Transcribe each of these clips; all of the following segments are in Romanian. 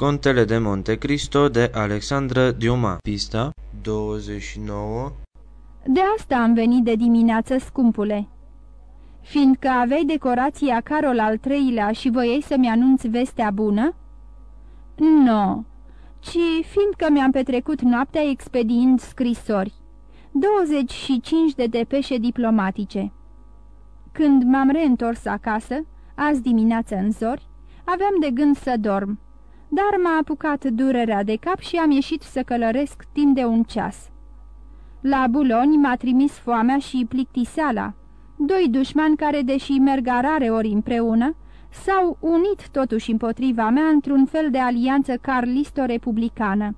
Contele de Monte Cristo de Alexandra Diuma Pista 29 De asta am venit de dimineață, scumpule. Fiindcă aveai decorația Carol al treilea și voiei să-mi anunți vestea bună? Nu, no, ci fiindcă mi-am petrecut noaptea expediind scrisori. 25 de depeșe diplomatice. Când m-am reîntors acasă, azi dimineață în zori, aveam de gând să dorm dar m-a apucat durerea de cap și am ieșit să călăresc timp de un ceas. La Buloni m-a trimis foamea și plictiseala, doi dușmani care, deși merg rare ori împreună, s-au unit totuși împotriva mea într-un fel de alianță carlisto-republicană.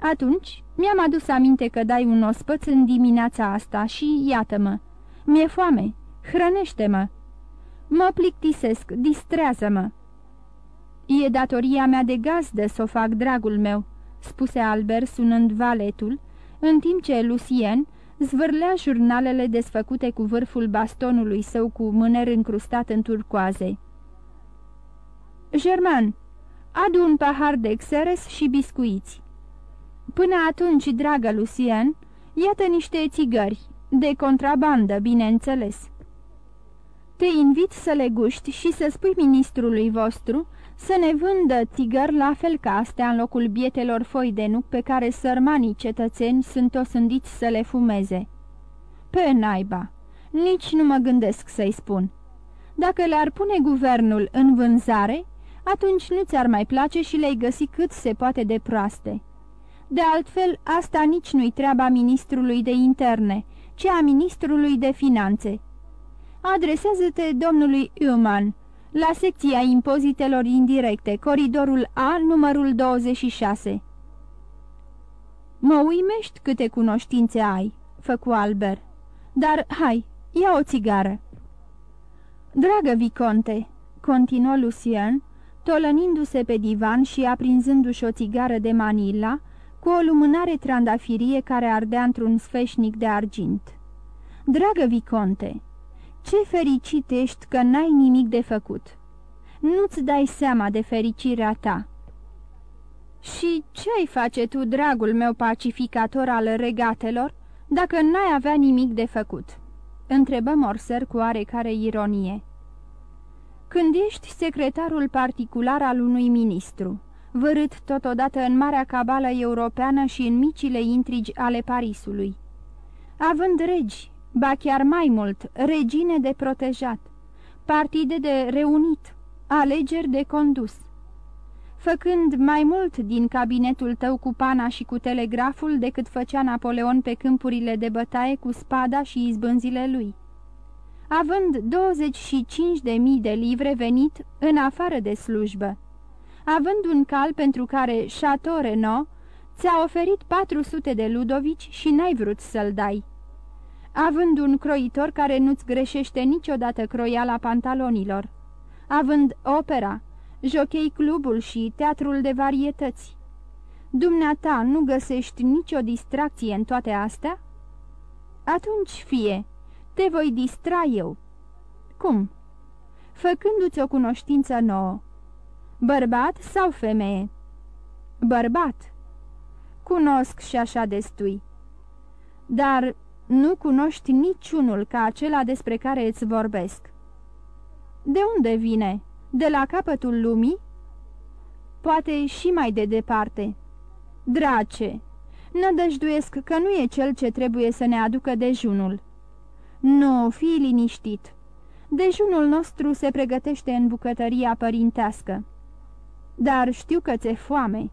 Atunci mi-am adus aminte că dai un ospăț în dimineața asta și iată-mă, mi-e foame, hrănește-mă. Mă plictisesc, distrează-mă. E datoria mea de gazdă să o fac, dragul meu," spuse Albert sunând valetul, în timp ce Lucien zvârlea jurnalele desfăcute cu vârful bastonului său cu mâner încrustat în turcoaze. German, adu un pahar de xeres și biscuiți." Până atunci, dragă Lucien, iată niște țigări, de contrabandă, bineînțeles." Te invit să le guști și să spui ministrului vostru să ne vândă tigări la fel ca astea în locul bietelor foi de nuc pe care sărmanii cetățeni sunt osândiți să le fumeze. Pe naiba, nici nu mă gândesc să-i spun. Dacă le-ar pune guvernul în vânzare, atunci nu ți-ar mai place și le-ai găsi cât se poate de proaste. De altfel, asta nici nu-i treaba ministrului de interne, ci a ministrului de finanțe. Adresează-te domnului Uman, la secția impozitelor indirecte, coridorul A, numărul 26. Mă uimești câte cunoștințe ai, făcu Albert. Dar, hai, ia o țigară. Dragă Viconte, continuă Lucien, tolănindu-se pe divan și aprinzându-și o țigară de Manila, cu o lumânare trandafirie care ardea într-un sfeșnic de argint. Dragă Viconte, ce fericit ești că n-ai nimic de făcut. Nu-ți dai seama de fericirea ta. Și ce-ai face tu, dragul meu pacificator al regatelor, dacă n-ai avea nimic de făcut?" întrebă Morser cu oarecare ironie. Când ești secretarul particular al unui ministru, vărât totodată în marea cabală europeană și în micile intrigi ale Parisului, având regi, ba chiar mai mult, regine de protejat, partide de reunit, alegeri de condus. Făcând mai mult din cabinetul tău cu pana și cu telegraful decât făcea Napoleon pe câmpurile de bătaie cu spada și izbânzile lui. Având 25.000 de mii de livre venit în afară de slujbă. Având un cal pentru care Chateau Renault ți-a oferit 400 de ludovici și n-ai vrut să-l dai având un croitor care nu-ți greșește niciodată croiala pantalonilor, având opera, jochei clubul și teatrul de varietăți. Dumneata nu găsești nicio distracție în toate astea? Atunci fie, te voi distra eu. Cum? Făcându-ți o cunoștință nouă. Bărbat sau femeie? Bărbat. Cunosc și așa destui. Dar nu cunoști niciunul ca acela despre care îți vorbesc. De unde vine? De la capătul lumii? Poate și mai de departe. Drace, nădăjduiesc că nu e cel ce trebuie să ne aducă dejunul. Nu, fii liniștit. Dejunul nostru se pregătește în bucătăria părintească. Dar știu că ți-e foame.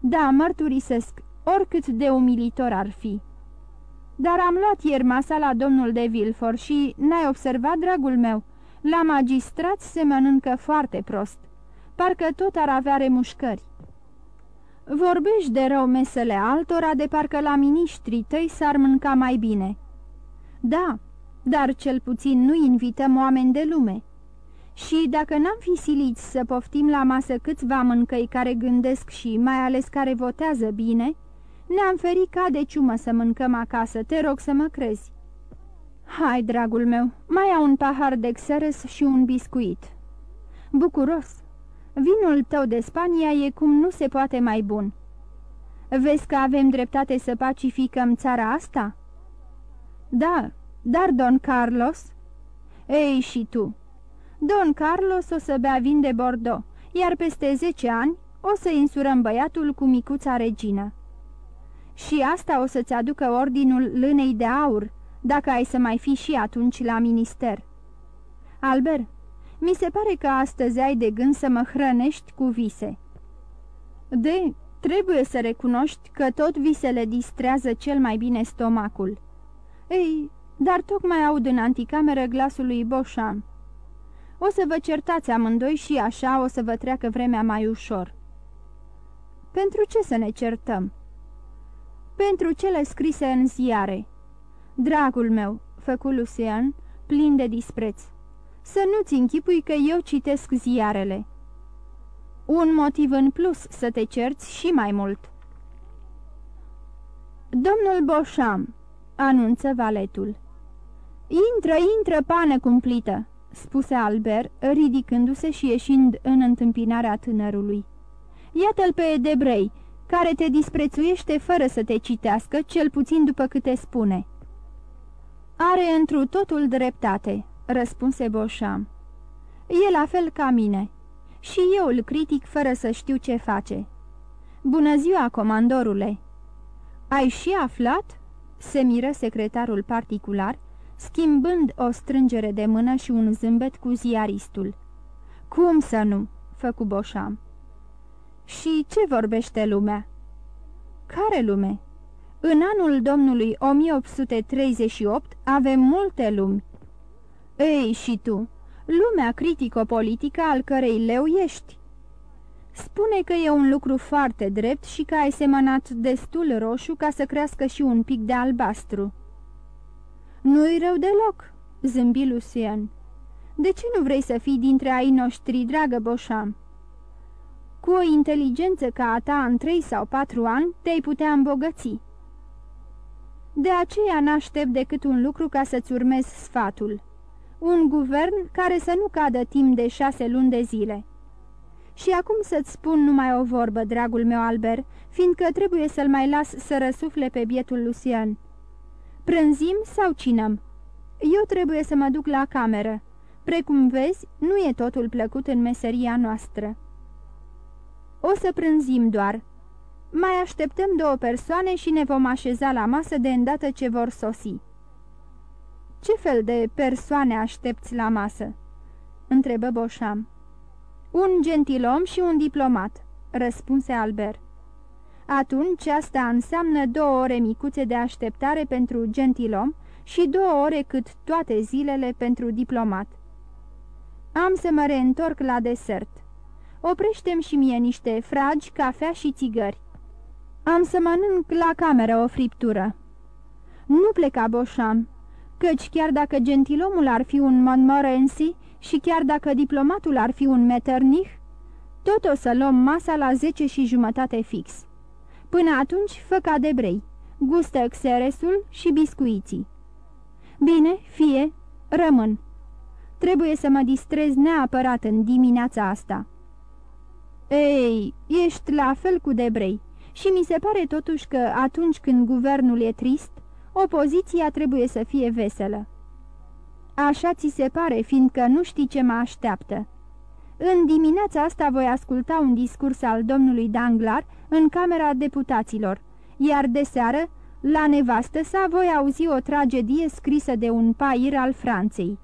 Da, mărturisesc, oricât de umilitor ar fi. Dar am luat ieri masa la domnul de Vilfor și n-ai observat, dragul meu, la magistrat se mănâncă foarte prost. Parcă tot ar avea remușcări. Vorbești de rău mesele altora de parcă la miniștrii tăi s-ar mânca mai bine. Da, dar cel puțin nu invităm oameni de lume. Și dacă n-am fi siliți să poftim la masă câțiva mâncăi care gândesc și mai ales care votează bine, ne-am ferit ca de ciumă să mâncăm acasă, te rog să mă crezi." Hai, dragul meu, mai au un pahar de xeres și un biscuit." Bucuros. Vinul tău de Spania e cum nu se poate mai bun. Vezi că avem dreptate să pacificăm țara asta?" Da, dar Don Carlos?" Ei, și tu?" Don Carlos o să bea vin de Bordeaux, iar peste zece ani o să insurăm băiatul cu micuța regină." Și asta o să-ți aducă ordinul lânei de aur, dacă ai să mai fi și atunci la minister." Albert, mi se pare că astăzi ai de gând să mă hrănești cu vise." De, trebuie să recunoști că tot visele distrează cel mai bine stomacul." Ei, dar tocmai aud în anticameră glasul lui Boșam. O să vă certați amândoi și așa o să vă treacă vremea mai ușor." Pentru ce să ne certăm?" Pentru cele scrise în ziare." Dragul meu," făcu Lucian, plin de dispreț, să nu-ți închipui că eu citesc ziarele." Un motiv în plus să te cerți și mai mult." Domnul Boșam," anunță valetul. Intră, intră, pană cumplită!" spuse Albert, ridicându-se și ieșind în întâmpinarea tânărului. Iată-l pe Debrei, care te disprețuiește fără să te citească, cel puțin după câte spune." Are întru totul dreptate," răspunse Boșam. E la fel ca mine. Și eu îl critic fără să știu ce face." Bună ziua, comandorule!" Ai și aflat?" se miră secretarul particular, schimbând o strângere de mână și un zâmbet cu ziaristul. Cum să nu?" făcu Boșam. Și ce vorbește lumea?" Care lume?" În anul domnului 1838 avem multe lumi." Ei, și tu, lumea critico-politică al cărei leu ești." Spune că e un lucru foarte drept și că ai semănat destul roșu ca să crească și un pic de albastru." Nu-i rău deloc," zâmbi Lucian. De ce nu vrei să fii dintre ai noștri, dragă Boșam?" Cu o inteligență ca a ta în trei sau patru ani te-ai putea îmbogăți." De aceea n-aștept decât un lucru ca să-ți urmezi sfatul. Un guvern care să nu cadă timp de șase luni de zile." Și acum să-ți spun numai o vorbă, dragul meu Albert, fiindcă trebuie să-l mai las să răsufle pe bietul Lucian. Prânzim sau cinăm? Eu trebuie să mă duc la cameră. Precum vezi, nu e totul plăcut în meseria noastră. O să prânzim doar. Mai așteptăm două persoane și ne vom așeza la masă de îndată ce vor sosi. Ce fel de persoane aștepți la masă?" întrebă Boșam. Un gentilom și un diplomat," răspunse Albert. Atunci asta înseamnă două ore micuțe de așteptare pentru gentilom și două ore cât toate zilele pentru diplomat. Am să mă reîntorc la desert. Oprește-mi și mie niște fragi, cafea și țigări. Am să mănânc la cameră o friptură. Nu pleca Boșam, căci chiar dacă gentilomul ar fi un Montmorency și chiar dacă diplomatul ar fi un Metternich, tot o să luăm masa la zece și jumătate fix. Până atunci, fă ca de brei, gustă xeresul și biscuiții. Bine, fie, rămân. Trebuie să mă distrez neapărat în dimineața asta. Ei, ești la fel cu Debrei și mi se pare totuși că atunci când guvernul e trist, opoziția trebuie să fie veselă. Așa ți se pare, fiindcă nu știi ce mă așteaptă. În dimineața asta voi asculta un discurs al domnului Danglar în Camera Deputaților, iar de seară, la nevastă sa, voi auzi o tragedie scrisă de un pair al Franței.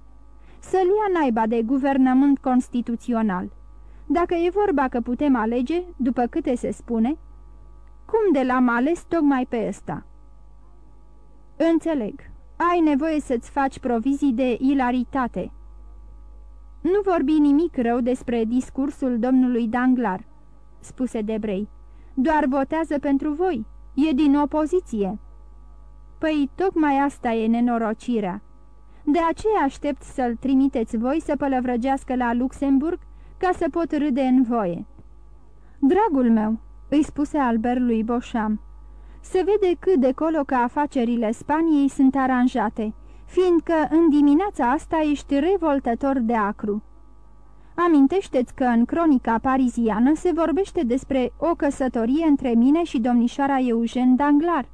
Să-l ia naiba de guvernământ constituțional. Dacă e vorba că putem alege, după câte se spune, cum de l-am ales tocmai pe ăsta? Înțeleg. Ai nevoie să-ți faci provizii de ilaritate. Nu vorbi nimic rău despre discursul domnului Danglar, spuse Debrei. Doar votează pentru voi. E din opoziție. Păi tocmai asta e nenorocirea. De aceea aștept să-l trimiteți voi să pălăvrăgească la Luxemburg ca să pot râde în voie. Dragul meu, îi spuse Albert lui Boșam, se vede cât de colo că afacerile Spaniei sunt aranjate, fiindcă în dimineața asta ești revoltător de acru. Amintește-ți că în cronica pariziană se vorbește despre o căsătorie între mine și domnișoara Eugen Danglar.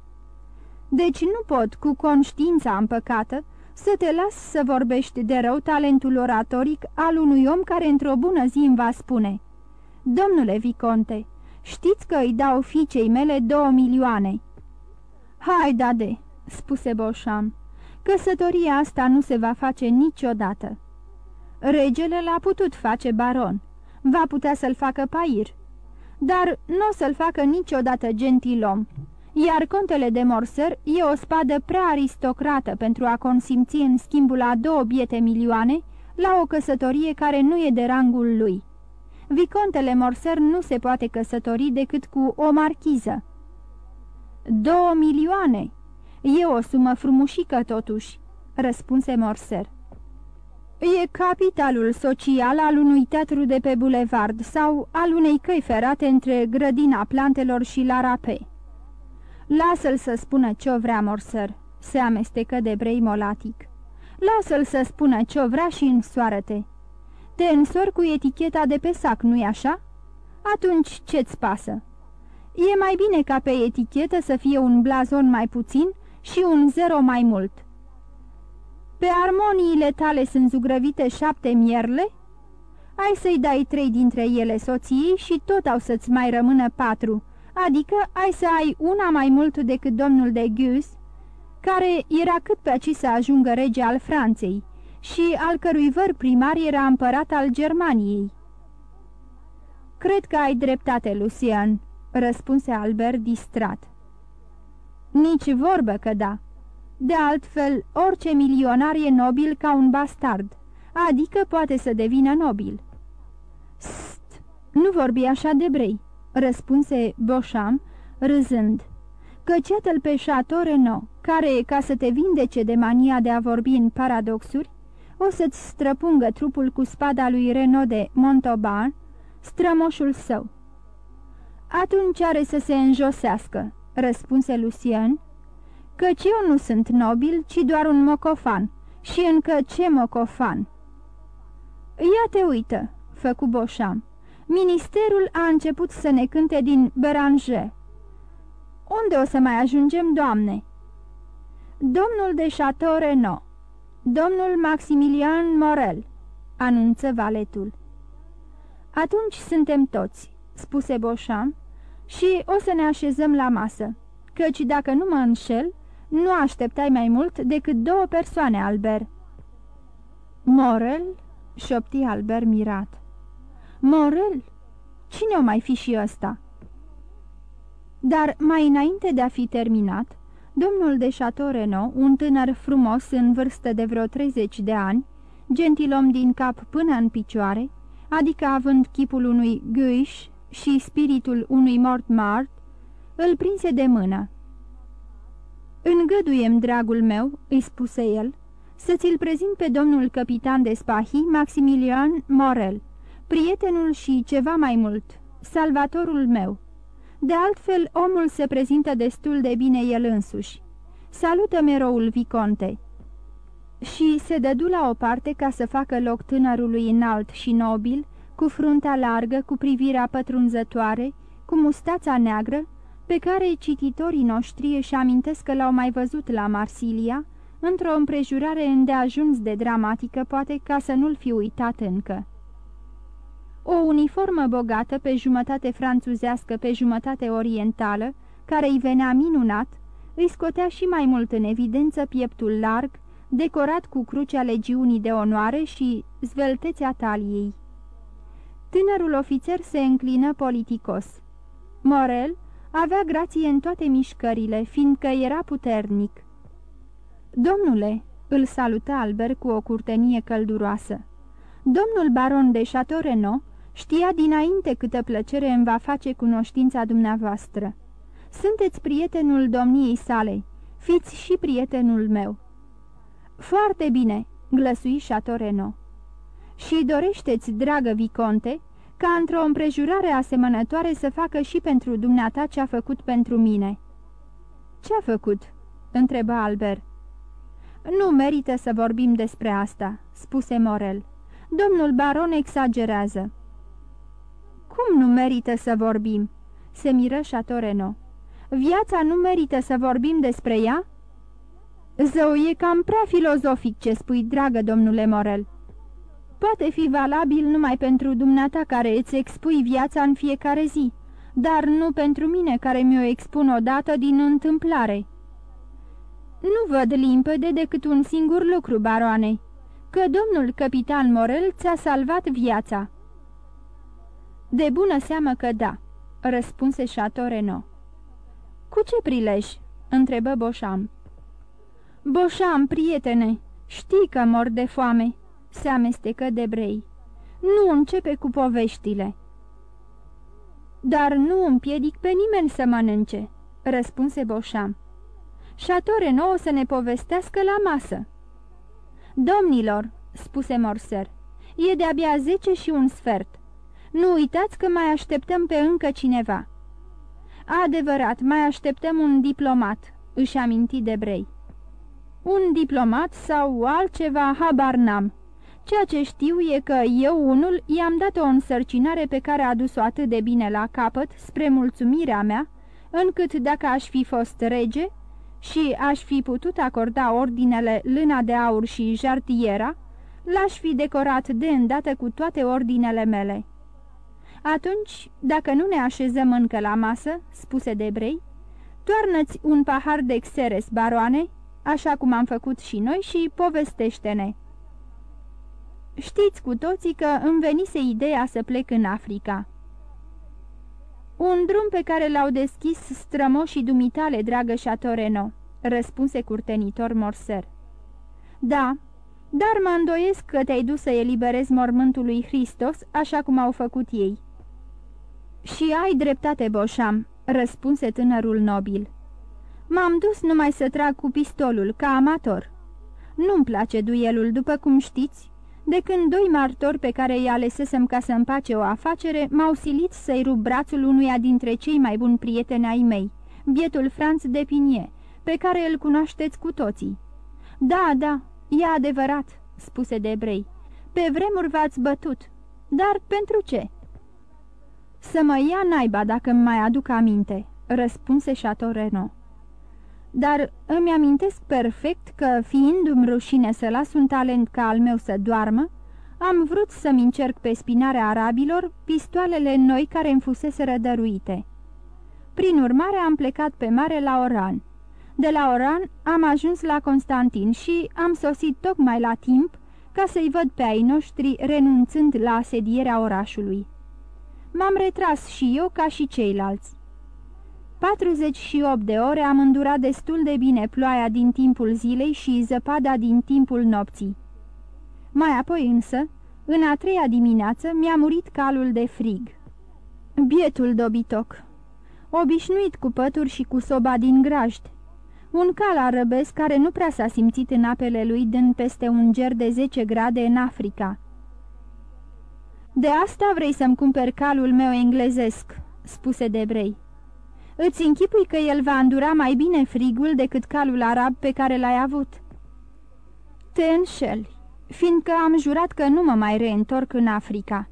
Deci nu pot, cu conștiința împăcată, să te las să vorbești de rău talentul oratoric al unui om care într-o bună zi îmi va spune Domnule Viconte, știți că îi dau fiicei mele două milioane." Hai, dade," spuse Boșam, căsătoria asta nu se va face niciodată." Regele l-a putut face baron, va putea să-l facă pair, dar nu o să-l facă niciodată gentilom, iar contele de Morser e o spadă prea aristocrată pentru a consimți în schimbul a două biete milioane la o căsătorie care nu e de rangul lui. Vicontele Morser nu se poate căsători decât cu o marchiză. Două milioane! E o sumă frumușică totuși, răspunse Morser. E capitalul social al unui teatru de pe bulevard sau al unei căi ferate între grădina plantelor și la rape. Lasă-l să spună ce-o vrea, Morser, se amestecă de brei molatic. Lasă-l să spună ce-o vrea și însoară-te. Te însori cu eticheta de pe sac, nu-i așa? Atunci ce-ți pasă? E mai bine ca pe etichetă să fie un blazon mai puțin și un zero mai mult. Pe armoniile tale sunt zugrăvite șapte mierle? Ai să-i dai trei dintre ele soției și tot au să-ți mai rămână patru, adică ai să ai una mai mult decât domnul de Gus, care era cât pe aci să ajungă rege al Franței și al cărui văr primar era împărat al Germaniei. Cred că ai dreptate, Lucian," răspunse Albert distrat. Nici vorbă că da. De altfel, orice milionar e nobil ca un bastard, adică poate să devină nobil." St, nu vorbi așa de brei," răspunse Boșam, râzând, căci iată-l pe Chateau Renaud, care, ca să te vindece de mania de a vorbi în paradoxuri, o să-ți străpungă trupul cu spada lui Renaud de Montauban, strămoșul său. Atunci are să se înjosească, răspunse Lucien, căci eu nu sunt nobil, ci doar un mocofan, și încă ce mocofan. Ia te uită, făcu Boșam. Ministerul a început să ne cânte din Beranger. Unde o să mai ajungem, doamne? Domnul de Chateau Renaud, domnul Maximilian Morel, anunță valetul. Atunci suntem toți, spuse Boșam, și o să ne așezăm la masă, căci dacă nu mă înșel, nu așteptai mai mult decât două persoane, Albert. Morel? șopti Albert mirat. Morel? Cine o mai fi și ăsta? Dar mai înainte de a fi terminat, domnul de Chateau Renaud, un tânăr frumos în vârstă de vreo 30 de ani, gentilom din cap până în picioare, adică având chipul unui Guiche și spiritul unui Mortmart, îl prinse de mână. Îngăduiem, dragul meu," îi spuse el, să ți-l prezint pe domnul capitan de spahi, Maximilian Morel, prietenul și ceva mai mult, salvatorul meu. De altfel, omul se prezintă destul de bine el însuși. Salută meroul Viconte." Și se dădu la o parte ca să facă loc tânărului înalt și nobil, cu fruntea largă, cu privirea pătrunzătoare, cu mustața neagră, pe care cititorii noștri își amintesc că l-au mai văzut la Marsilia, într-o împrejurare îndeajuns de dramatică, poate ca să nu-l fi uitat încă. O uniformă bogată, pe jumătate franțuzească, pe jumătate orientală, care îi venea minunat, îi scotea și mai mult în evidență pieptul larg, decorat cu crucea legiunii de onoare și zveltețea taliei. Tânărul ofițer se înclină politicos. Morel avea grație în toate mișcările, fiindcă era puternic. Domnule, îl salută Albert cu o curtenie călduroasă. Domnul baron de Chateau Renaud știa dinainte câtă plăcere îmi va face cunoștința dumneavoastră. Sunteți prietenul domniei sale, fiți și prietenul meu. Foarte bine, glăsui Chateau Renaud. Și dorește-ți, dragă Viconte, ca într-o împrejurare asemănătoare să facă și pentru dumneata ce a făcut pentru mine. Ce-a făcut?" întreba Albert. Nu merită să vorbim despre asta," spuse Morel. Domnul baron exagerează. Cum nu merită să vorbim?" se miră Chateau Viața nu merită să vorbim despre ea?" Zău, e cam prea filozofic ce spui, dragă domnule Morel. Poate fi valabil numai pentru dumneata care îți expui viața în fiecare zi, dar nu pentru mine care mi-o expun odată din întâmplare." Nu văd limpede decât un singur lucru, baroane, că domnul capitan Morel ți-a salvat viața." De bună seamă că da," răspunse Chateau Renaud. Cu ce prilej?" întrebă Boșam. Boșam, prietene, știi că mor de foame," se amestecă de brei. Nu începe cu poveștile." Dar nu împiedic pe nimeni să mănânce," răspunse Boșam. Chateau Renaud o să ne povestească la masă." Domnilor," spuse Morser, e de-abia zece și un sfert. Nu uitați că mai așteptăm pe încă cineva." Adevărat, mai așteptăm un diplomat," își aminti de brei. Un diplomat sau altceva, habar n-am. Ceea ce știu e că eu unul i-am dat o însărcinare pe care a dus-o atât de bine la capăt, spre mulțumirea mea, încât dacă aș fi fost rege și aș fi putut acorda ordinele lâna de aur și jartiera, l-aș fi decorat de îndată cu toate ordinele mele. Atunci, dacă nu ne așezăm încă la masă, spuse Debrei, toarnă-ți un pahar de xeres, baroane, așa cum am făcut și noi și povestește-ne. Știți cu toții că îmi venise ideea să plec în Africa. Un drum pe care l-au deschis strămoșii dumitale, dragă Chatoreno, răspunse curtenitor Morser. Da, dar mă îndoiesc că te-ai dus să eliberezi mormântul lui Hristos, așa cum au făcut ei. Și ai dreptate, Boșam," răspunse tânărul nobil. M-am dus numai să trag cu pistolul, ca amator. Nu-mi place duelul, după cum știți. De când doi martori pe care îi alesesem ca să împace o afacere, m-au silit să-i rup brațul unuia dintre cei mai buni prieteni ai mei, bietul Franț de Pinie, pe care îl cunoașteți cu toții. Da, da, e adevărat," spuse Debrei. Pe vremuri v-ați bătut. Dar pentru ce?" Să mă ia naiba dacă îmi mai aduc aminte," răspunse Chateau Renaud dar îmi amintesc perfect că, fiindu-mi rușine să las un talent ca al meu să doarmă, am vrut să-mi încerc pe spinarea arabilor pistoalele noi care îmi fusese rădăruite. Prin urmare am plecat pe mare la Oran. De la Oran am ajuns la Constantin și am sosit tocmai la timp ca să-i văd pe ai noștri renunțând la asedierea orașului. M-am retras și eu ca și ceilalți. 48 de ore am îndurat destul de bine ploaia din timpul zilei și zăpada din timpul nopții. Mai apoi însă, în a treia dimineață, mi-a murit calul de frig. Bietul dobitoc, obișnuit cu pături și cu soba din grajd, un cal arăbesc care nu prea s-a simțit în apele lui din peste un ger de 10 grade în Africa. De asta vrei să-mi cumperi calul meu englezesc," spuse Debrei. Îți închipui că el va îndura mai bine frigul decât calul arab pe care l-ai avut. Te înșeli, fiindcă am jurat că nu mă mai reîntorc în Africa.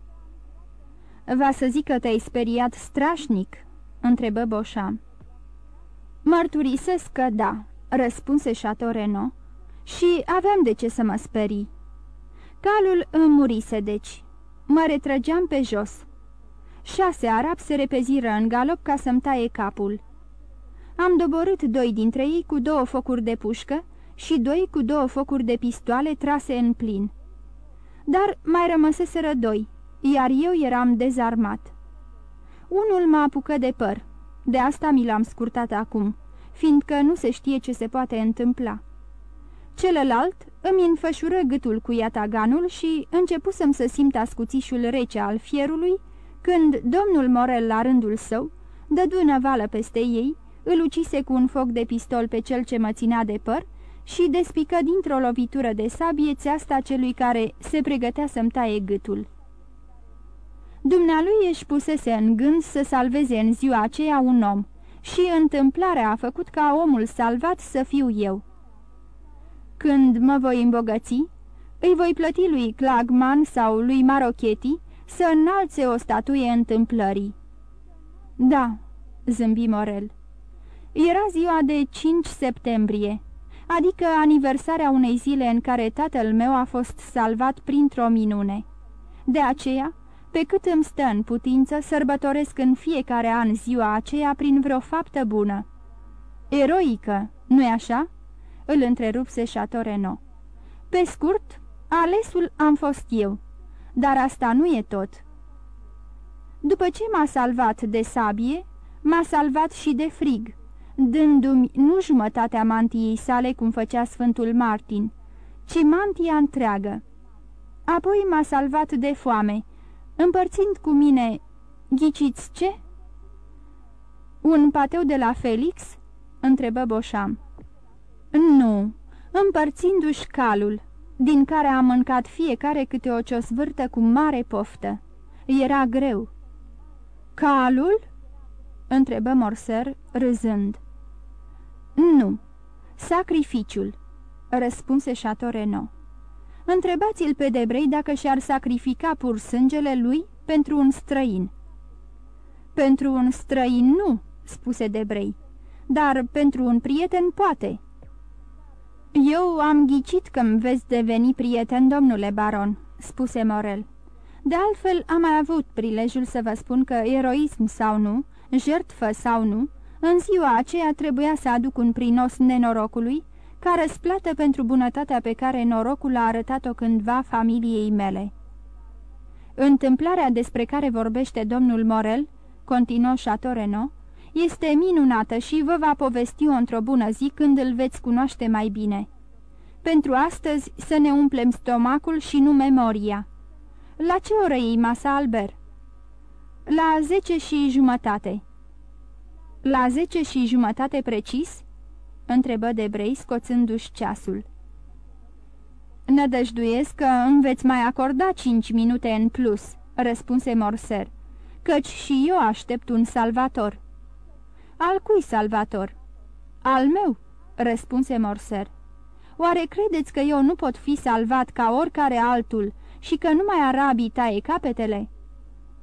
Va să zic că te-ai speriat strașnic?" întrebă Boșam. Mărturisesc că da," răspunse Chateau și aveam de ce să mă sperii. Calul îmi murise, deci. Mă retrăgeam pe jos. Șase arabi se repeziră în galop ca să-mi taie capul. Am doborât doi dintre ei cu două focuri de pușcă și doi cu două focuri de pistoale trase în plin. Dar mai rămăseseră doi, iar eu eram dezarmat. Unul mă apucă de păr, de asta mi l-am scurtat acum, fiindcă nu se știe ce se poate întâmpla. Celălalt îmi înfășură gâtul cu iataganul și începusem să simt ascuțișul rece al fierului, când domnul Morel, la rândul său, dădu vală peste ei, îl ucise cu un foc de pistol pe cel ce mă ținea de păr și despică dintr-o lovitură de sabie țeasta celui care se pregătea să-mi taie gâtul. Dumnealui își pusese în gând să salveze în ziua aceea un om și întâmplarea a făcut ca omul salvat să fiu eu. Când mă voi îmbogăți, Îi voi plăti lui Clagman sau lui Marochetti să înalțe o statuie întâmplării. Da, zâmbi Morel. Era ziua de 5 septembrie, adică aniversarea unei zile în care tatăl meu a fost salvat printr-o minune. De aceea, pe cât îmi stă în putință, sărbătoresc în fiecare an ziua aceea prin vreo faptă bună. Eroică, nu-i așa?" Îl întrerupse Chateau Renaud. Pe scurt, alesul am fost eu, dar asta nu e tot. După ce m-a salvat de sabie, m-a salvat și de frig, dându-mi nu jumătatea mantiei sale cum făcea Sfântul Martin, ci mantia întreagă. Apoi m-a salvat de foame, împărțind cu mine, ghiciți ce? Un pateu de la Felix?" întrebă Boșam. Nu, împărțindu-și calul, din care am mâncat fiecare câte o ciosvârtă cu mare poftă. Era greu. Calul?" întrebă Morser, râzând. Nu, sacrificiul," răspunse Chateau Întrebați-l pe Debrei dacă și-ar sacrifica pur sângele lui pentru un străin." Pentru un străin nu," spuse Debrei, dar pentru un prieten poate." Eu am ghicit că-mi veți deveni prieten, domnule baron," spuse Morel. De altfel, am mai avut prilejul să vă spun că, eroism sau nu, jertfă sau nu, în ziua aceea trebuia să aduc un prinos nenorocului, ca răsplată pentru bunătatea pe care norocul a arătat-o cândva familiei mele. Întâmplarea despre care vorbește domnul Morel, continuă Chateau este minunată și vă va povesti-o într-o bună zi când îl veți cunoaște mai bine. Pentru astăzi să ne umplem stomacul și nu memoria. La ce oră e masa, Albert? La zece și jumătate. La zece și jumătate precis?" întrebă Debrei, scoțându-și ceasul. Nădăjduiesc că îmi veți mai acorda cinci minute în plus," răspunse Morser, căci și eu aștept un salvator." Al cui salvator?" Al meu," răspunse Morser. Oare credeți că eu nu pot fi salvat ca oricare altul și că numai arabii taie capetele?"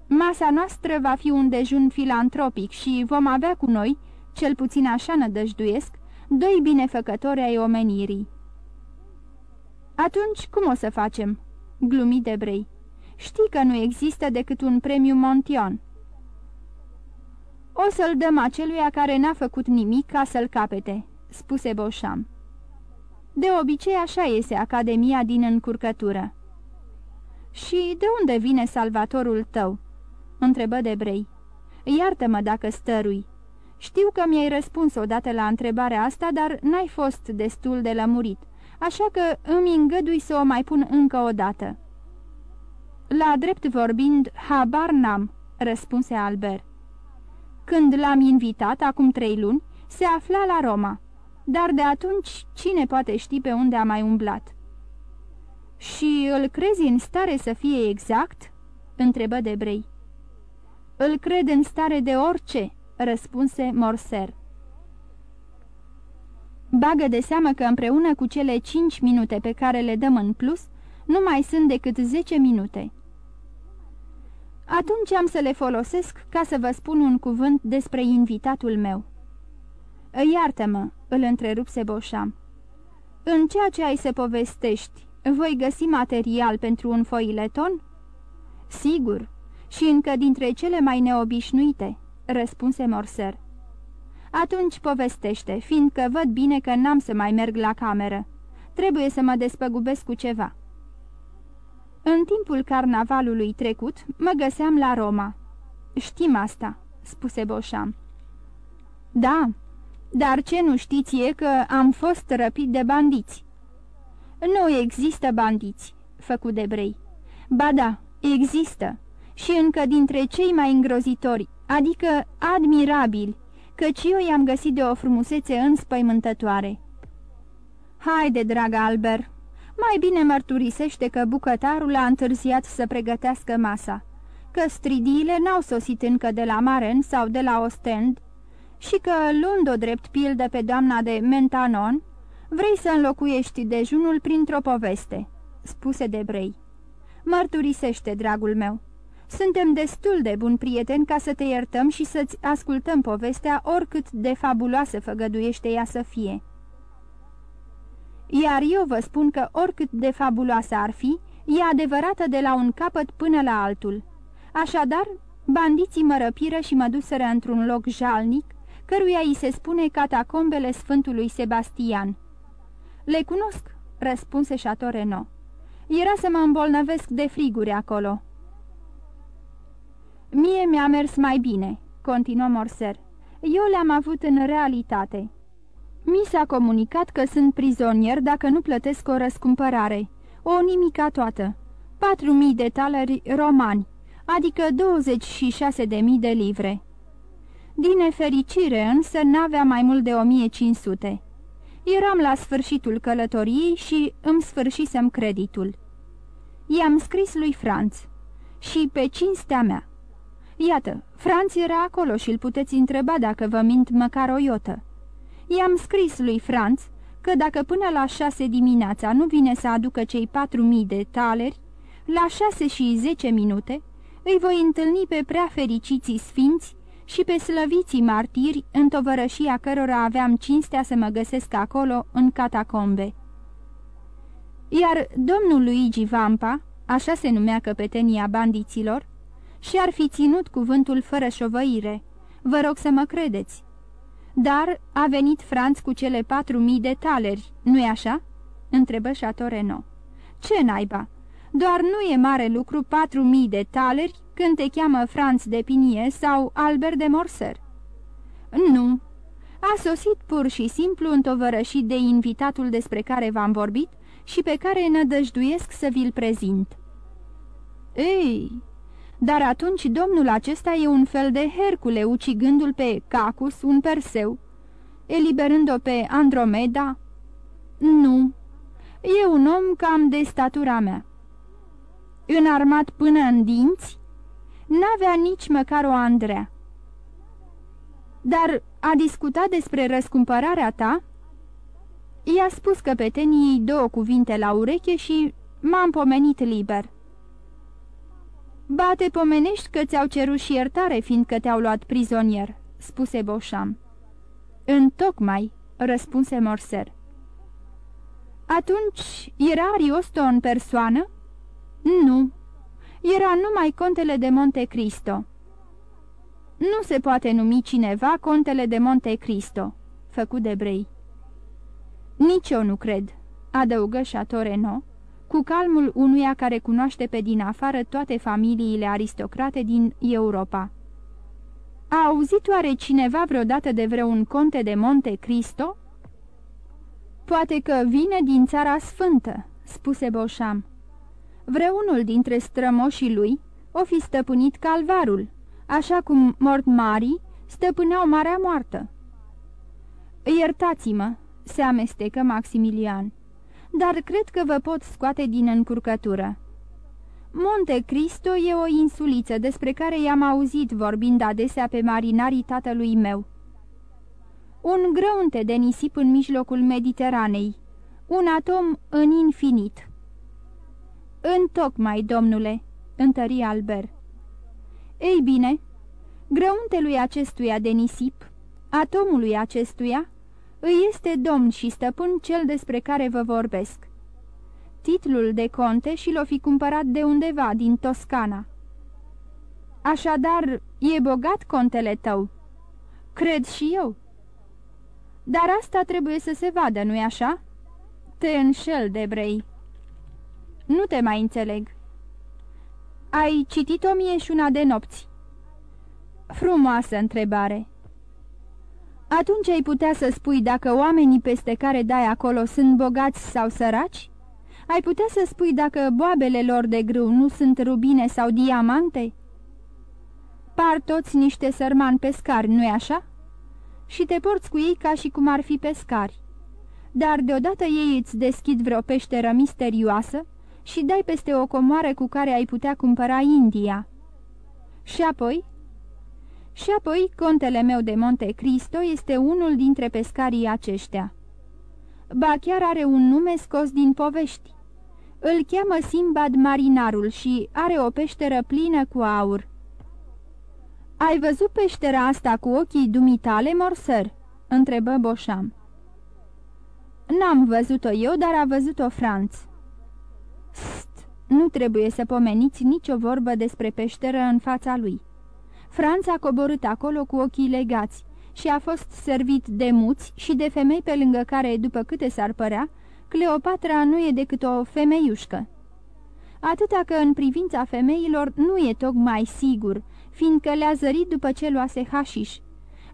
Masa noastră va fi un dejun filantropic și vom avea cu noi, cel puțin așa nădăjduiesc, doi binefăcători ai omenirii. Atunci cum o să facem?" glumi Debrei. Știi că nu există decât un premiu Montion." O să-l dăm aceluia care n-a făcut nimic ca să-l capete," spuse Boșam. De obicei așa iese Academia din încurcătură." Și de unde vine salvatorul tău?" întrebă Debrei. Iartă-mă dacă stărui. Știu că mi-ai răspuns odată la întrebarea asta, dar n-ai fost destul de lămurit, așa că îmi îngădui să o mai pun încă o dată." La drept vorbind, habar n-am," răspunse Albert. Când l-am invitat, acum trei luni, se afla la Roma, dar de atunci cine poate ști pe unde a mai umblat?" Și îl crezi în stare să fie exact?" întrebă Debrei. Îl cred în stare de orice," răspunse Morser. Bagă de seamă că împreună cu cele cinci minute pe care le dăm în plus, nu mai sunt decât zece minute. Atunci am să le folosesc ca să vă spun un cuvânt despre invitatul meu. Iartă-mă, îl întrerupse Boșam. În ceea ce ai să povestești, voi găsi material pentru un foileton? Sigur, și încă dintre cele mai neobișnuite, răspunse Morser. Atunci povestește, fiindcă văd bine că n-am să mai merg la cameră. Trebuie să mă despăgubesc cu ceva. În timpul carnavalului trecut, mă găseam la Roma. Știm asta, spuse Boșam. Da, dar ce nu știți e că am fost răpit de bandiți. Nu există bandiți, făcu Debrei. Ba da, există, și încă dintre cei mai îngrozitori, adică admirabili, căci eu i-am găsit de o frumusețe înspăimântătoare. Haide, dragă Albert, mai bine mărturisește că bucătarul a întârziat să pregătească masa, că stridiile n-au sosit încă de la Maren sau de la Ostend și că, luând-o drept pildă pe doamna de Mentanon, vrei să înlocuiești dejunul printr-o poveste. spuse Debrei. Mărturisește, dragul meu. Suntem destul de buni prieteni ca să te iertăm și să-ți ascultăm povestea oricât de fabuloasă făgăduiește ea să fie. Iar eu vă spun că oricât de fabuloasă ar fi, e adevărată de la un capăt până la altul. Așadar, bandiții mă răpiră și mă duseră într-un loc jalnic, căruia îi se spune catacombele Sfântului Sebastian. Le cunosc, răspunse Chateau Renaud. Era să mă îmbolnăvesc de friguri acolo. Mie mi-a mers mai bine, continuă Morser. Eu le-am avut în realitate. Mi s-a comunicat că sunt prizonier dacă nu plătesc o răscumpărare. O nimica toată. Patru mii de taleri romani, adică 26.000 de livre. Din nefericire însă n-avea mai mult de 1500. Eram la sfârșitul călătoriei și îmi sfârșisem creditul. I-am scris lui Franț și pe cinstea mea. Iată, Franț era acolo și îl puteți întreba dacă vă mint măcar o iotă. I-am scris lui Franț că dacă până la șase dimineața nu vine să aducă cei patru mii de taleri, la șase și zece minute îi voi întâlni pe prea fericiții sfinți și pe slăviții martiri, în tovărășia cărora aveam cinstea să mă găsesc acolo, în catacombe. Iar domnul Luigi Vampa, așa se numea căpetenia bandiților, și-ar fi ținut cuvântul fără șovăire. Vă rog să mă credeți. Dar a venit Franț cu cele patru mii de taleri, nu-i așa?" întrebă Chateau Ce naiba? Doar nu e mare lucru patru mii de taleri când te cheamă Franț de Pinie sau Albert de Morser." Nu. A sosit pur și simplu întovărășit de invitatul despre care v-am vorbit și pe care nădăjduiesc să vi-l prezint." Ei, dar atunci domnul acesta e un fel de Hercule ucigându-l pe Cacus, un Perseu, eliberând-o pe Andromeda? Nu, e un om cam de statura mea. Înarmat până în dinți, n-avea nici măcar o Andrea. Dar a discutat despre răscumpărarea ta? I-a spus căpeteniei două cuvinte la ureche și m-am pomenit liber. Ba, te pomenești că ți-au cerut și iertare, fiindcă te-au luat prizonier," spuse Boșam. Întocmai," răspunse Morser. Atunci era Ariosto în persoană?" Nu, era numai contele de Monte Cristo." Nu se poate numi cineva contele de Monte Cristo," făcut de Brei. Nici eu nu cred," adăugă Chateau Renaud, cu calmul unuia care cunoaște pe din afară toate familiile aristocrate din Europa. A auzit oare cineva vreodată de vreun conte de Monte Cristo? Poate că vine din țara sfântă, spuse Boșam. Vreunul dintre strămoșii lui o fi stăpânit calvarul, așa cum mort Mari stăpâneau Marea Moartă. Iertați-mă, se amestecă Maximilian dar cred că vă pot scoate din încurcătură. Monte Cristo e o insuliță despre care i-am auzit vorbind adesea pe marinarii tatălui meu. Un grăunte de nisip în mijlocul Mediteranei, un atom în infinit. Întocmai, domnule, întări Albert. Ei bine, grăuntelui acestuia de nisip, atomului acestuia, îi este domn și stăpân cel despre care vă vorbesc. Titlul de conte și l-o fi cumpărat de undeva, din Toscana. Așadar, e bogat contele tău. Cred și eu. Dar asta trebuie să se vadă, nu-i așa? Te înșel, Debrei. Nu te mai înțeleg. Ai citit o mie și una de nopți. Frumoasă întrebare. Atunci ai putea să spui dacă oamenii peste care dai acolo sunt bogați sau săraci? Ai putea să spui dacă boabele lor de grâu nu sunt rubine sau diamante? Par toți niște sărmani pescari, nu-i așa? Și te porți cu ei ca și cum ar fi pescari. Dar deodată ei îți deschid vreo peșteră misterioasă și dai peste o comoară cu care ai putea cumpăra India. Și apoi și apoi, contele meu de Monte Cristo este unul dintre pescarii aceștia. Ba chiar are un nume scos din povești. Îl cheamă Simbad marinarul și are o peșteră plină cu aur. Ai văzut peștera asta cu ochii dumitale, morsăr?" întrebă Boșam. N-am văzut-o eu, dar a văzut-o Franț." St, nu trebuie să pomeniți nicio vorbă despre peșteră în fața lui." Franț a coborât acolo cu ochii legați și a fost servit de muți și de femei pe lângă care, după câte s-ar părea, Cleopatra nu e decât o femeiușcă. Atâta că în privința femeilor nu e tocmai sigur, fiindcă le-a zărit după ce luase hașiș.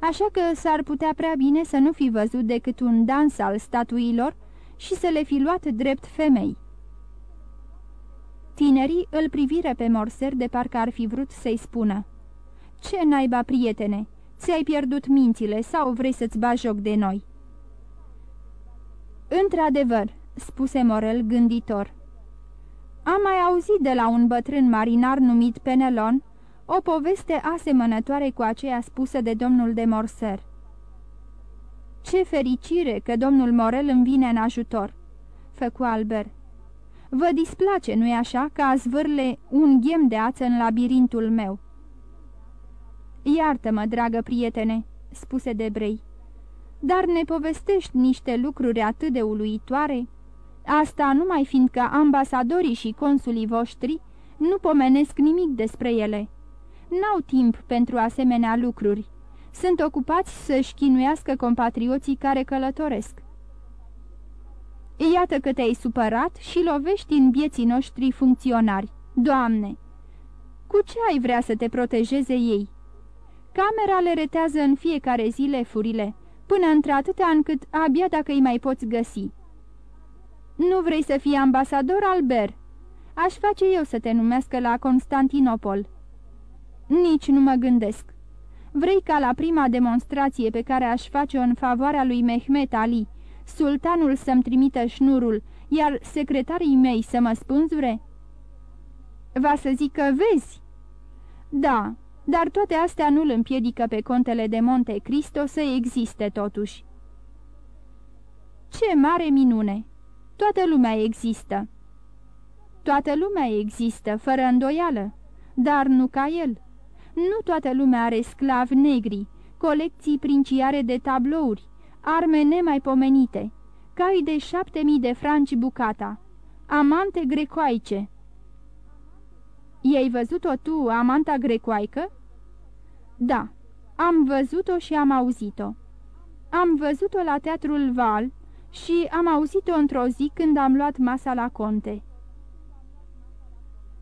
Așa că s-ar putea prea bine să nu fi văzut decât un dans al statuilor și să le fi luat drept femei. Tinerii îl privire pe Morser de parcă ar fi vrut să-i spună Ce naiba, prietene, ți-ai pierdut mințile sau vrei să-ți bagi joc de noi?" Într-adevăr," spuse Morel gânditor. Am mai auzit de la un bătrân marinar numit Penelon o poveste asemănătoare cu aceea spusă de domnul de Morser. Ce fericire că domnul Morel îmi vine în ajutor!" făcu Albert. Vă displace, nu-i așa, ca a zvârle un ghem de ață în labirintul meu?" Iartă-mă, dragă prietene," spuse Debrei, dar ne povestești niște lucruri atât de uluitoare?" Asta numai fiindcă ambasadorii și consulii voștri nu pomenesc nimic despre ele. N-au timp pentru asemenea lucruri. Sunt ocupați să-și chinuiască compatrioții care călătoresc. Iată că te-ai supărat și lovești în vieții noștri funcționari. Doamne! Cu ce ai vrea să te protejeze ei? Camera le retează în fiecare zi lefurile, până într-atâta încât abia dacă îi mai poți găsi. Nu vrei să fii ambasador, Albert? Aș face eu să te numească la Constantinopol." Nici nu mă gândesc. Vrei ca la prima demonstrație pe care aș face-o în favoarea lui Mehmet Ali, sultanul să-mi trimită șnurul, iar secretarii mei să mă spânzure?" Va să zic că vezi?" Da, dar toate astea nu-l împiedică pe contele de Monte Cristo să existe totuși." Ce mare minune! Toată lumea există." Toată lumea există, fără îndoială, dar nu ca el. Nu toată lumea are sclavi negri, colecții princiare de tablouri, arme nemaipomenite, cai de șapte mii de franci bucata, amante grecoaice. I-ai văzut-o tu, amanta grecoaică? Da, am văzut-o și am auzit-o. Am văzut-o la teatrul Val și am auzit-o într-o zi când am luat masa la conte.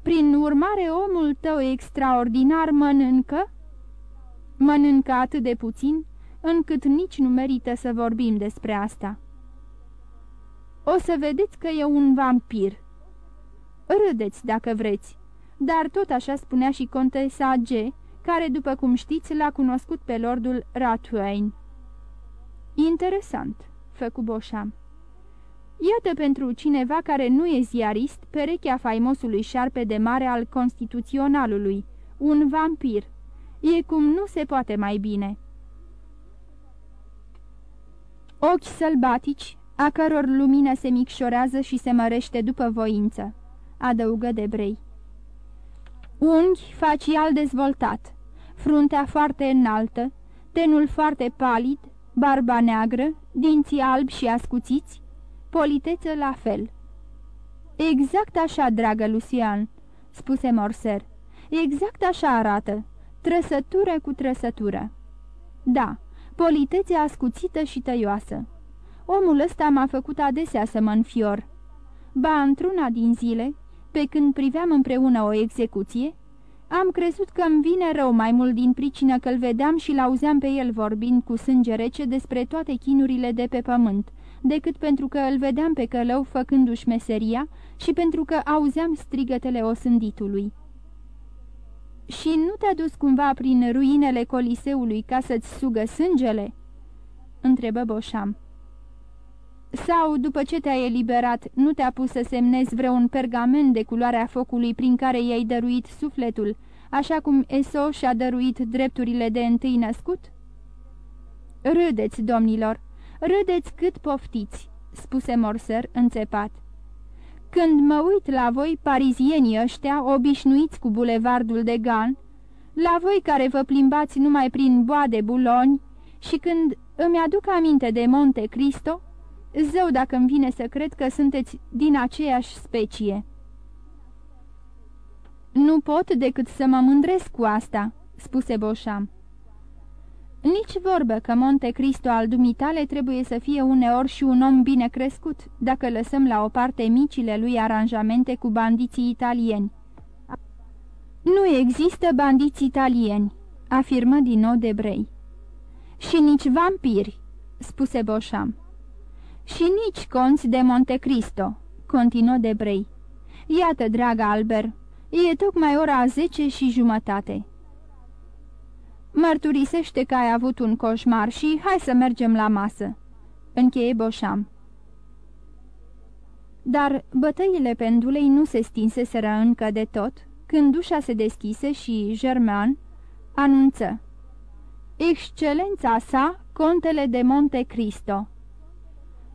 Prin urmare, omul tău extraordinar mănâncă? Mănâncă atât de puțin, încât nici nu merită să vorbim despre asta. O să vedeți că e un vampir. Râdeți dacă vreți, dar tot așa spunea și contesa G, care, după cum știți, l-a cunoscut pe lordul Ratwain. Interesant, făcu Boșam. Iată pentru cineva care nu e ziarist perechea faimosului șarpe de mare al constituționalului, un vampir. E cum nu se poate mai bine. Ochi sălbatici, a căror lumină se micșorează și se mărește după voință, adăugă Debrei. Unghi facial dezvoltat, fruntea foarte înaltă, tenul foarte palid, barba neagră, dinții albi și ascuțiți, politeță la fel. Exact așa, dragă Lucian," spuse Morser. Exact așa arată, trăsătură cu trăsătură." Da, politețe ascuțită și tăioasă. Omul ăsta m-a făcut adesea să mă înfior. Ba, într-una din zile, pe când priveam împreună o execuție, am crezut că îmi vine rău mai mult din pricină că-l vedeam și l-auzeam pe el vorbind cu sânge rece despre toate chinurile de pe pământ, decât pentru că îl vedeam pe călău făcându-și meseria și pentru că auzeam strigătele osânditului. Și nu te-a dus cumva prin ruinele coliseului ca să-ți sugă sângele?" întrebă Boșam. Sau, după ce te-ai eliberat, nu te-a pus să semnezi vreun pergament de culoarea focului prin care i-ai dăruit sufletul, așa cum Eso și-a dăruit drepturile de întâi născut?" Râdeți, domnilor!" Râdeți cât poftiți," spuse Morser înțepat. Când mă uit la voi, parizienii ăștia, obișnuiți cu bulevardul de Gan, la voi care vă plimbați numai prin boa de buloni și când îmi aduc aminte de Monte Cristo, zău dacă îmi vine să cred că sunteți din aceeași specie. Nu pot decât să mă mândresc cu asta," spuse Boșam. Nici vorbă că Monte Cristo al dumitale trebuie să fie uneori și un om bine crescut, dacă lăsăm la o parte micile lui aranjamente cu bandiții italieni. Nu există bandiți italieni, afirmă din nou Debrei. Și nici vampiri, spuse Boșam. Și nici conți de Monte Cristo, continuă Debrei. Iată, dragă Albert, e tocmai ora zece și jumătate. Mărturisește că ai avut un coșmar și hai să mergem la masă. Încheie Boșam. Dar bătăile pendulei nu se stinseseră încă de tot, când ușa se deschise și Germain anunță. Excelența sa, contele de Monte Cristo.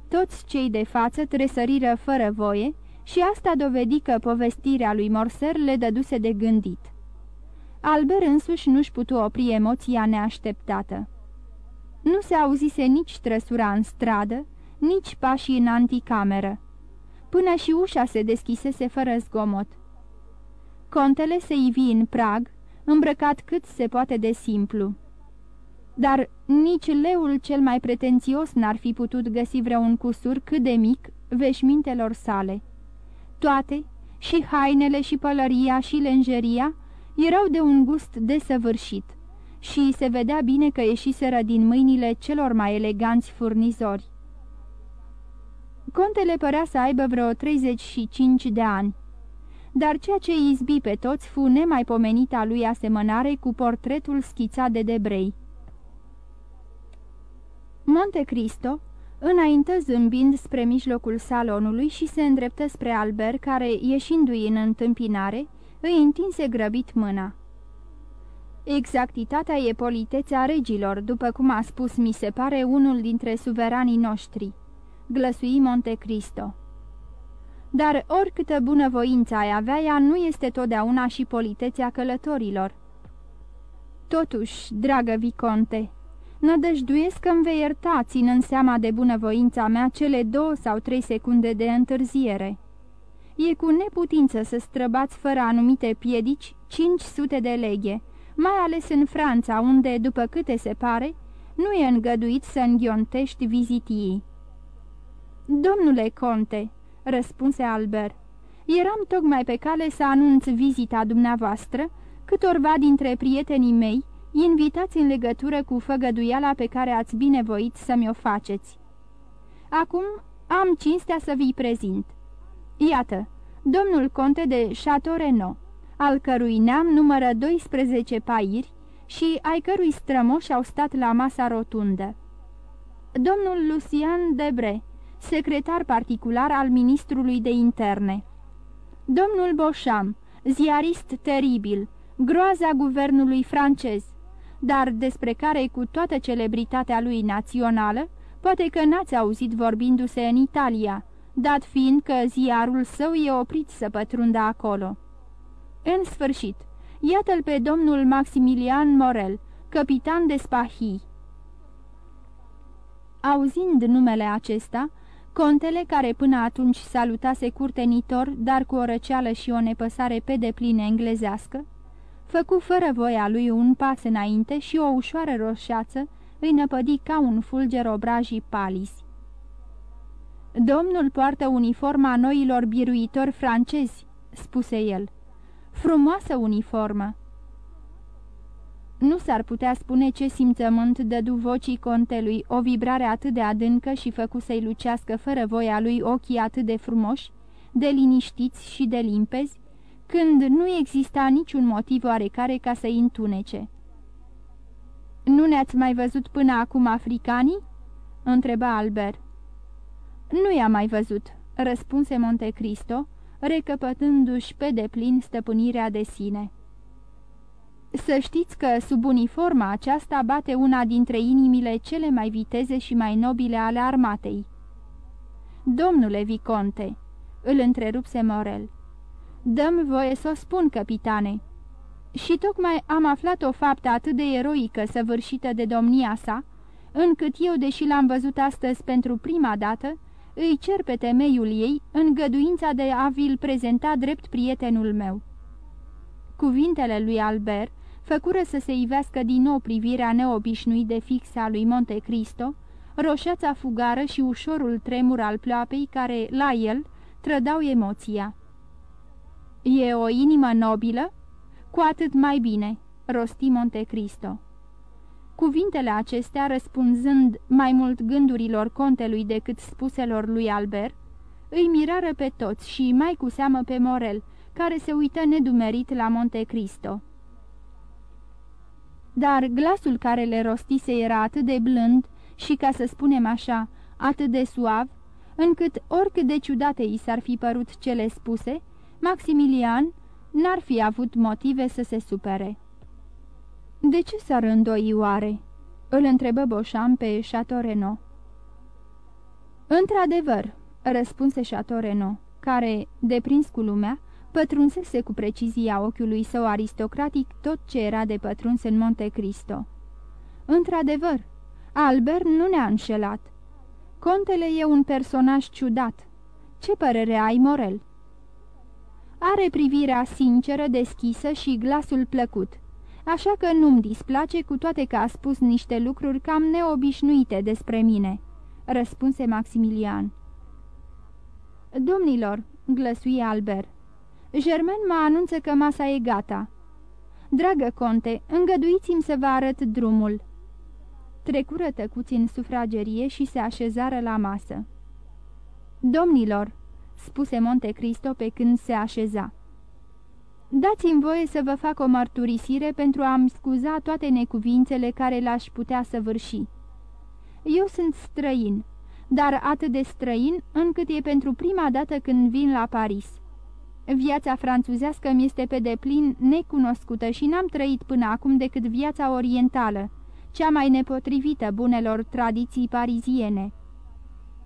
Toți cei de față tresăriră fără voie și asta dovedi că povestirea lui Morser le dăduse de gândit. Albert însuși nu-și putu opri emoția neașteptată. Nu se auzise nici trăsura în stradă, nici pașii în anticameră. Până și ușa se deschisese fără zgomot. Contele se ivi în prag, îmbrăcat cât se poate de simplu. Dar nici leul cel mai pretențios n-ar fi putut găsi vreun cusur cât de mic veșmintelor sale. Toate, și hainele și pălăria și lenjeria, erau de un gust desăvârșit și se vedea bine că ieșiseră din mâinile celor mai eleganți furnizori. Contele părea să aibă vreo 35 de ani, dar ceea ce izbi pe toți fu nemaipomenita lui asemănare cu portretul schițat de Debrei. Monte Cristo înaintă zâmbind spre mijlocul salonului și se îndreptă spre Albert, care, ieșindu-i în întâmpinare, îi întinse grăbit mâna. Exactitatea e politețea regilor, după cum a spus, mi se pare, unul dintre suveranii noștri, glăsui Monte Cristo. Dar oricâtă bunăvoință ai avea, ea nu este totdeauna și politețea călătorilor. Totuși, dragă Viconte, nădăjduiesc că-mi vei ierta, ținând seama de bunăvoința mea, cele două sau trei secunde de întârziere. E cu neputință să străbați fără anumite piedici 500 de leghe, mai ales în Franța, unde, după câte se pare, nu e îngăduit să înghiontești vizitii. Domnule conte," răspunse Albert, eram tocmai pe cale să anunț vizita dumneavoastră câtorva dintre prietenii mei, invitați în legătură cu făgăduiala pe care ați binevoit să mi-o faceți. Acum am cinstea să vi prezint. Iată, domnul conte de Chateau Renaud, al cărui neam numără 12 pairi și ai cărui strămoși au stat la masa rotundă. Domnul Lucian Debre, secretar particular al ministrului de interne. Domnul Boșam, ziarist teribil, groaza guvernului francez, dar despre care, cu toată celebritatea lui națională, poate că n-ați auzit vorbindu-se în Italia, dat fiind că ziarul său e oprit să pătrundă acolo. În sfârșit, iată-l pe domnul Maximilian Morel, capitan de spahii. Auzind numele acesta, contele, care până atunci salutase curtenitor, dar cu o răceală și o nepăsare pe deplin englezească, făcu fără voia lui un pas înainte și o ușoară roșeață îi năpădi ca un fulger obrajii palisi. Domnul poartă uniforma noilor biruitori francezi," spuse el. Frumoasă uniformă!" Nu s-ar putea spune ce simțământ dădu vocii contelui, o vibrare atât de adâncă și făcu să-i lucească fără voia lui ochii atât de frumoși, de liniștiți și de limpezi, când nu exista niciun motiv oarecare ca să-i întunece. Nu ne-ați mai văzut până acum africanii?" întreba Albert. Nu i-am mai văzut," răspunse Monte Cristo, recăpătându-și pe deplin stăpânirea de sine. Să știți că sub uniforma aceasta bate una dintre inimile cele mai viteze și mai nobile ale armatei. Domnule Viconte, îl întrerupse Morel. Dăm voie să o spun, capitane. Și tocmai am aflat o faptă atât de eroică săvârșită de domnia sa, încât eu, deși l-am văzut astăzi pentru prima dată, îi cer pe temeiul ei îngăduința de a vi-l prezenta drept prietenul meu. Cuvintele lui Albert făcură să se ivească din nou privirea neobișnuit de fixă a lui Monte Cristo, roșeața fugară și ușorul tremur al ploapei care, la el, trădau emoția. E o inimă nobilă? Cu atât mai bine, rosti Monte Cristo. Cuvintele acestea, răspunzând mai mult gândurilor contelui decât spuselor lui Albert, îi mirară pe toți și mai cu seamă pe Morel, care se uită nedumerit la Monte Cristo. Dar glasul care le rostise era atât de blând și, ca să spunem așa, atât de suav, încât oricât de ciudate i s-ar fi părut cele spuse, Maximilian n-ar fi avut motive să se supere. De ce s-ar îndoi oare?" îl întrebă Boșan pe Chateau Renaud. Într-adevăr," răspunse Chateau Renaud, care, deprins cu lumea, pătrunsese cu precizia ochiului său aristocratic tot ce era de pătruns în Monte Cristo. Într-adevăr, Albert nu ne-a înșelat. Contele e un personaj ciudat. Ce părere ai, Morel?" Are privirea sinceră, deschisă și glasul plăcut, așa că nu-mi displace cu toate că a spus niște lucruri cam neobișnuite despre mine," răspunse Maximilian. Domnilor," glăsuie Albert, Germain mă anunță că masa e gata. Dragă conte, îngăduiți-mi să vă arăt drumul." Trecură tăcuți în sufragerie și se așezară la masă. Domnilor," spuse Monte Cristo pe când se așeza. Dați-mi voie să vă fac o mărturisire pentru a-mi scuza toate necuvințele care l-aș putea săvârși. Eu sunt străin, dar atât de străin încât e pentru prima dată când vin la Paris. Viața franțuzească mi este pe deplin necunoscută și n-am trăit până acum decât viața orientală, cea mai nepotrivită bunelor tradiții pariziene.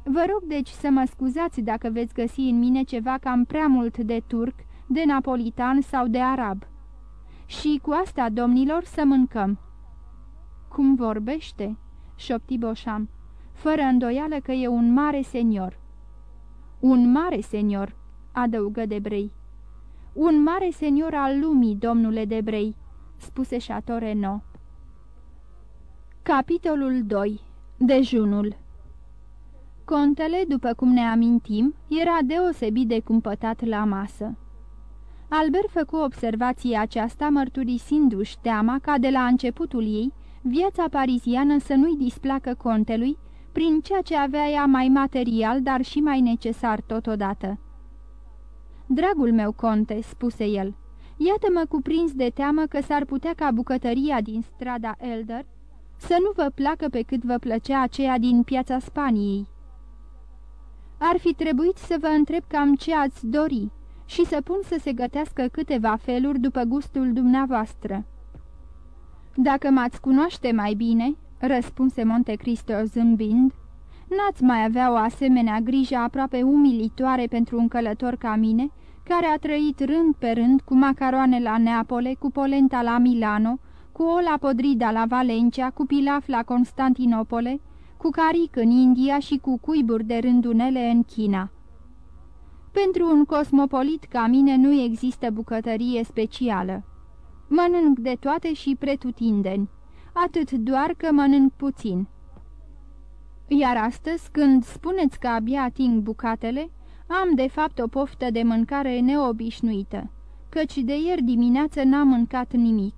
Vă rog deci să mă scuzați dacă veți găsi în mine ceva cam prea mult de turc, de napolitan sau de arab. Și cu asta, domnilor, să mâncăm." Cum vorbește?" șopti Boșam, fără îndoială că e un mare senior." Un mare senior," adăugă Debrei. Un mare senior al lumii, domnule Debrei," spuse Chateau Renaud. Capitolul 2. Dejunul Contele, după cum ne amintim, era deosebit de cumpătat la masă. Albert făcu observația aceasta mărturisindu-și teama ca de la începutul ei, viața pariziană să nu-i displacă contelui, prin ceea ce avea ea mai material, dar și mai necesar totodată. Dragul meu conte," spuse el, iată-mă cuprins de teamă că s-ar putea ca bucătăria din strada Elder să nu vă placă pe cât vă plăcea aceea din piața Spaniei. Ar fi trebuit să vă întreb cam ce ați dori și să pun să se gătească câteva feluri după gustul dumneavoastră. Dacă m-ați cunoaște mai bine," răspunse Monte Cristo zâmbind, n-ați mai avea o asemenea grijă aproape umilitoare pentru un călător ca mine, care a trăit rând pe rând cu macaroane la Neapole, cu polenta la Milano, cu ola podrida la Valencia, cu pilaf la Constantinopole, cu caric în India și cu cuiburi de rândunele în China. Pentru un cosmopolit ca mine nu există bucătărie specială. Mănânc de toate și pretutindeni, atât doar că mănânc puțin. Iar astăzi, când spuneți că abia ating bucatele, am de fapt o poftă de mâncare neobișnuită, căci de ieri dimineață n-am mâncat nimic.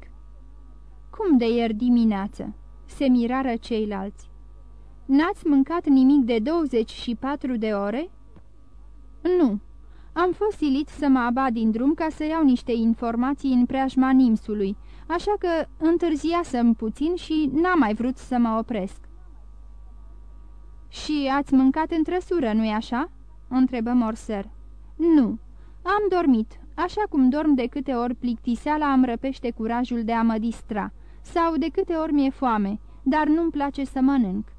Cum de ieri dimineață?" se mirară ceilalți. N-ați mâncat nimic de 24 de ore?" Nu. Am fost silit să mă abat din drum ca să iau niște informații în preajma Nimsului, așa că întârzia să-mi puțin și n-am mai vrut să mă opresc." Și ați mâncat în trăsură, nu-i așa?" întrebă Morser. Nu. Am dormit, așa cum dorm de câte ori plictiseala îmi răpește curajul de a mă distra, sau de câte ori mi-e foame, dar nu-mi place să mănânc."